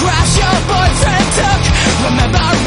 Crash! your boyfriend took Remember